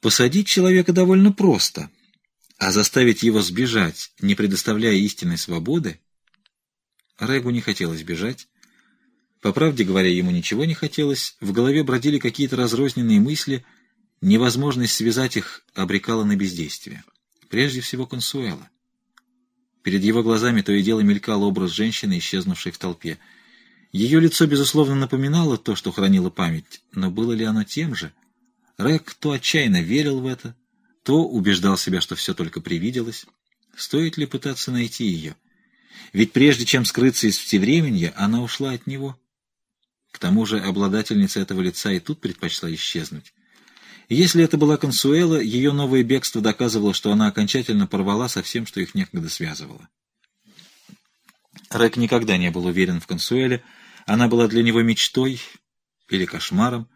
Посадить человека довольно просто, а заставить его сбежать, не предоставляя истинной свободы, Регу не хотелось бежать. По правде говоря, ему ничего не хотелось, в голове бродили какие-то разрозненные мысли, невозможность связать их обрекала на бездействие. Прежде всего Консуэла. Перед его глазами то и дело мелькал образ женщины, исчезнувшей в толпе. Ее лицо, безусловно, напоминало то, что хранило память, но было ли оно тем же? Рэг то отчаянно верил в это, то убеждал себя, что все только привиделось. Стоит ли пытаться найти ее? Ведь прежде чем скрыться из всевременья, она ушла от него. К тому же обладательница этого лица и тут предпочла исчезнуть. если это была Консуэла, ее новое бегство доказывало, что она окончательно порвала со всем, что их некогда связывало. Рэк никогда не был уверен в Консуэле. Она была для него мечтой или кошмаром.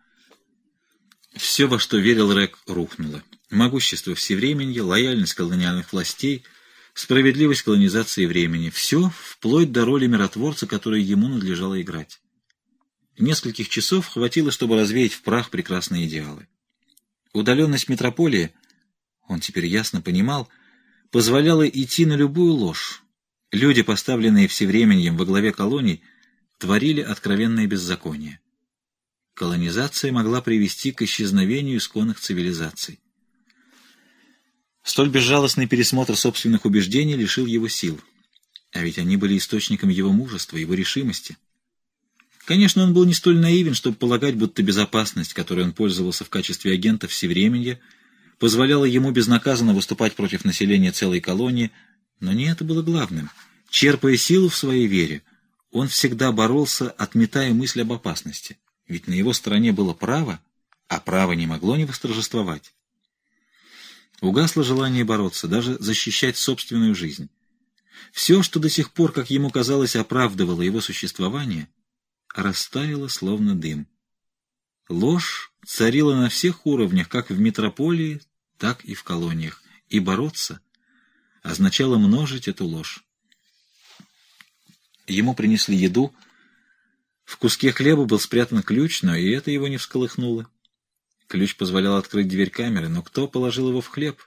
Все, во что верил Рэк, рухнуло. Могущество всевременья, лояльность колониальных властей — справедливость колонизации времени. Все, вплоть до роли миротворца, которой ему надлежало играть. Нескольких часов хватило, чтобы развеять в прах прекрасные идеалы. Удаленность метрополии, он теперь ясно понимал, позволяла идти на любую ложь. Люди, поставленные всевременьем во главе колоний, творили откровенное беззаконие. Колонизация могла привести к исчезновению исконных цивилизаций. Столь безжалостный пересмотр собственных убеждений лишил его сил. А ведь они были источником его мужества, его решимости. Конечно, он был не столь наивен, чтобы полагать, будто безопасность, которой он пользовался в качестве агента всевременья, позволяла ему безнаказанно выступать против населения целой колонии, но не это было главным. Черпая силу в своей вере, он всегда боролся, отметая мысль об опасности. Ведь на его стороне было право, а право не могло не восторжествовать. Угасло желание бороться, даже защищать собственную жизнь. Все, что до сих пор, как ему казалось, оправдывало его существование, растаяло словно дым. Ложь царила на всех уровнях, как в метрополии, так и в колониях, и бороться означало множить эту ложь. Ему принесли еду. В куске хлеба был спрятан ключ, но и это его не всколыхнуло. Ключ позволял открыть дверь камеры, но кто положил его в хлеб?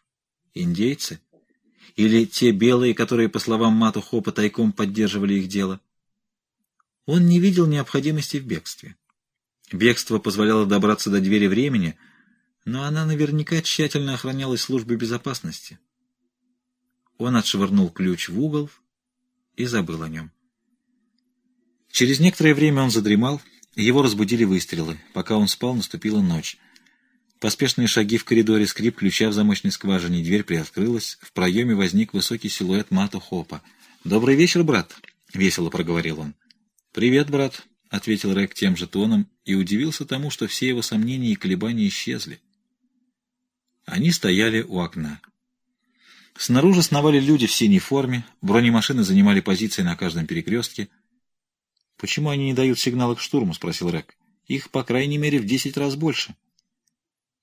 Индейцы? Или те белые, которые, по словам Мату Хопа, тайком поддерживали их дело? Он не видел необходимости в бегстве. Бегство позволяло добраться до двери времени, но она наверняка тщательно охранялась службой безопасности. Он отшвырнул ключ в угол и забыл о нем. Через некоторое время он задремал, его разбудили выстрелы. Пока он спал, наступила ночь. Поспешные шаги в коридоре, скрип ключа в замочной скважине, дверь приоткрылась, в проеме возник высокий силуэт Мата Хопа. «Добрый вечер, брат!» — весело проговорил он. «Привет, брат!» — ответил Рэк тем же тоном и удивился тому, что все его сомнения и колебания исчезли. Они стояли у окна. Снаружи сновали люди в синей форме, бронемашины занимали позиции на каждом перекрестке. «Почему они не дают сигнала к штурму?» — спросил Рэк. «Их, по крайней мере, в десять раз больше».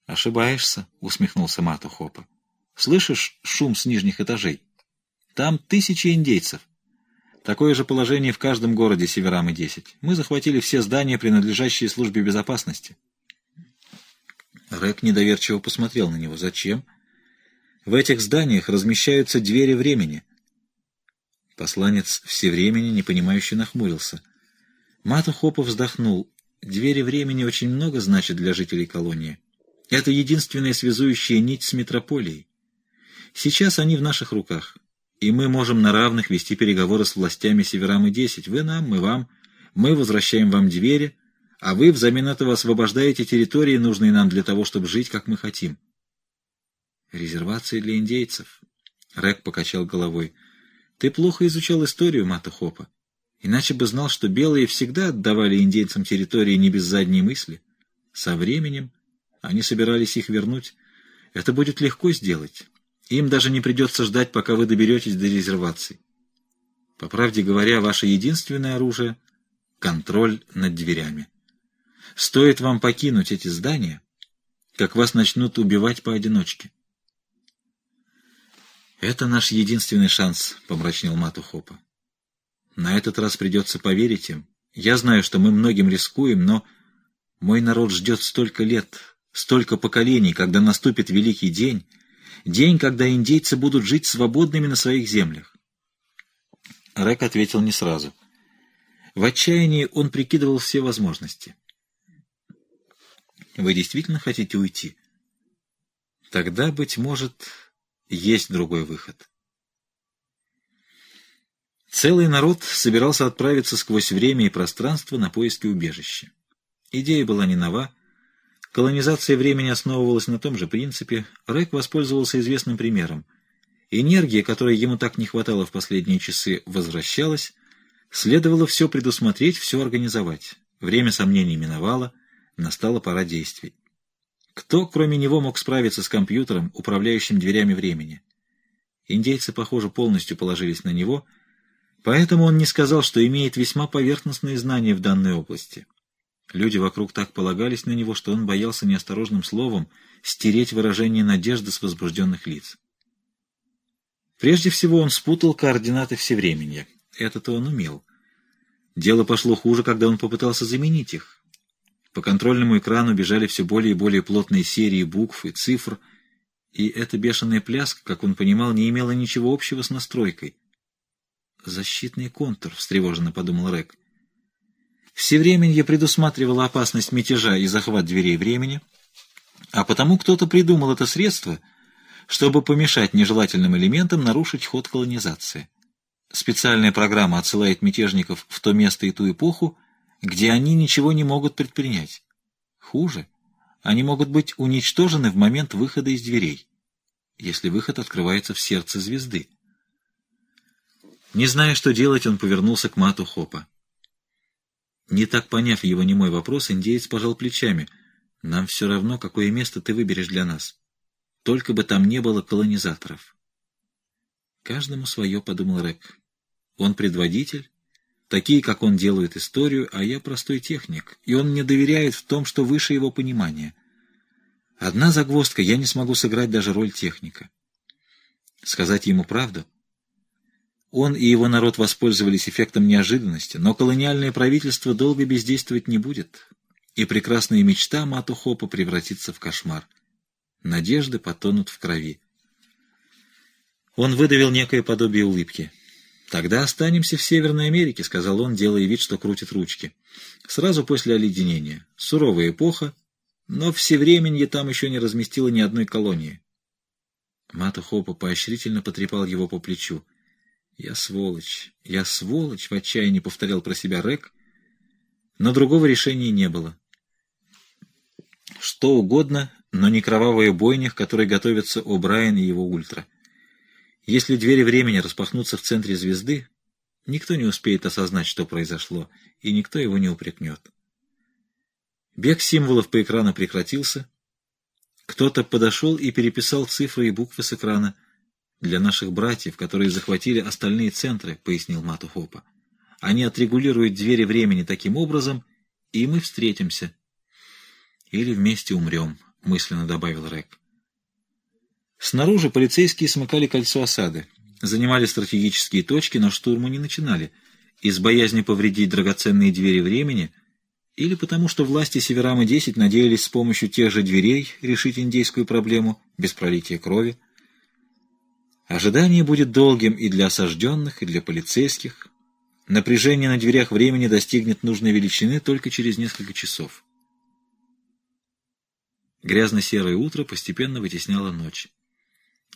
«Ошибаешься», — усмехнулся Мату Хопа. «Слышишь шум с нижних этажей? Там тысячи индейцев. Такое же положение в каждом городе Северамы-10. Мы захватили все здания, принадлежащие службе безопасности». Рэк недоверчиво посмотрел на него. «Зачем?» «В этих зданиях размещаются двери времени». Посланец всевремени непонимающе нахмурился. Мату Хопа вздохнул. «Двери времени очень много значат для жителей колонии». Это единственная связующая нить с метрополией. Сейчас они в наших руках, и мы можем на равных вести переговоры с властями Северамы-10. Вы нам, мы вам. Мы возвращаем вам двери, а вы взамен этого освобождаете территории, нужные нам для того, чтобы жить, как мы хотим. Резервации для индейцев. Рек покачал головой. Ты плохо изучал историю Мата Хопа. Иначе бы знал, что белые всегда отдавали индейцам территории не без задней мысли. Со временем они собирались их вернуть. Это будет легко сделать. Им даже не придется ждать, пока вы доберетесь до резервации. По правде говоря, ваше единственное оружие — контроль над дверями. Стоит вам покинуть эти здания, как вас начнут убивать поодиночке. «Это наш единственный шанс», — помрачнел Мату Хопа. «На этот раз придется поверить им. Я знаю, что мы многим рискуем, но мой народ ждет столько лет, столько поколений, когда наступит великий день, день, когда индейцы будут жить свободными на своих землях. Рэк ответил не сразу. В отчаянии он прикидывал все возможности. «Вы действительно хотите уйти?» «Тогда, быть может, есть другой выход». Целый народ собирался отправиться сквозь время и пространство на поиски убежища. Идея была не нова. Колонизация времени основывалась на том же принципе. Рэк воспользовался известным примером. Энергия, которой ему так не хватало в последние часы, возвращалась. Следовало все предусмотреть, все организовать. Время сомнений миновало, настала пора действий. Кто, кроме него, мог справиться с компьютером, управляющим дверями времени? Индейцы, похоже, полностью положились на него — Поэтому он не сказал, что имеет весьма поверхностные знания в данной области. Люди вокруг так полагались на него, что он боялся неосторожным словом стереть выражение надежды с возбужденных лиц. Прежде всего он спутал координаты всевременья. Это-то он умел. Дело пошло хуже, когда он попытался заменить их. По контрольному экрану бежали все более и более плотные серии букв и цифр, и эта бешеная пляска, как он понимал, не имела ничего общего с настройкой. «Защитный контур», — встревоженно подумал Рек. Всевременье предусматривало опасность мятежа и захват дверей времени, а потому кто-то придумал это средство, чтобы помешать нежелательным элементам нарушить ход колонизации. Специальная программа отсылает мятежников в то место и ту эпоху, где они ничего не могут предпринять. Хуже, они могут быть уничтожены в момент выхода из дверей, если выход открывается в сердце звезды. Не зная, что делать, он повернулся к мату Хопа. Не так поняв его немой вопрос, индеец пожал плечами. «Нам все равно, какое место ты выберешь для нас. Только бы там не было колонизаторов». «Каждому свое», — подумал Рэк. «Он предводитель, такие, как он, делают историю, а я простой техник, и он мне доверяет в том, что выше его понимания. Одна загвоздка, я не смогу сыграть даже роль техника. Сказать ему правду — он и его народ воспользовались эффектом неожиданности, но колониальное правительство долго бездействовать не будет, и прекрасная мечта Матухопа превратится в кошмар. Надежды потонут в крови. Он выдавил некое подобие улыбки. «Тогда останемся в Северной Америке», — сказал он, делая вид, что крутит ручки. «Сразу после оледенения. Суровая эпоха, но всевременье там еще не разместило ни одной колонии». Матухопа поощрительно потрепал его по плечу. «Я сволочь, я сволочь!» — в отчаянии повторял про себя Рек, но другого решения не было. Что угодно, но не кровавая бойня, к которой готовятся О'Брайен и его ультра. Если двери времени распахнутся в центре звезды, никто не успеет осознать, что произошло, и никто его не упрекнет. Бег символов по экрану прекратился. Кто-то подошел и переписал цифры и буквы с экрана — для наших братьев, которые захватили остальные центры, — пояснил Мату Хопа. Они отрегулируют двери времени таким образом, и мы встретимся. Или вместе умрем, — мысленно добавил Рэк. Снаружи полицейские смыкали кольцо осады, занимали стратегические точки, но штурму не начинали, из боязни повредить драгоценные двери времени или потому что власти Северамы-10 надеялись с помощью тех же дверей решить индейскую проблему без пролития крови. Ожидание будет долгим и для осажденных, и для полицейских. Напряжение на дверях времени достигнет нужной величины только через несколько часов. Грязно-серое утро постепенно вытесняло ночь.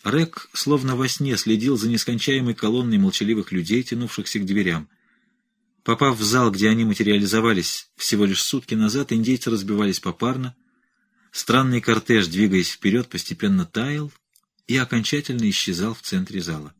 Рек, словно во сне, следил за нескончаемой колонной молчаливых людей, тянувшихся к дверям. Попав в зал, где они материализовались всего лишь сутки назад, индейцы разбивались попарно. Странный кортеж, двигаясь вперед, постепенно таял, и окончательно исчезал в центре зала.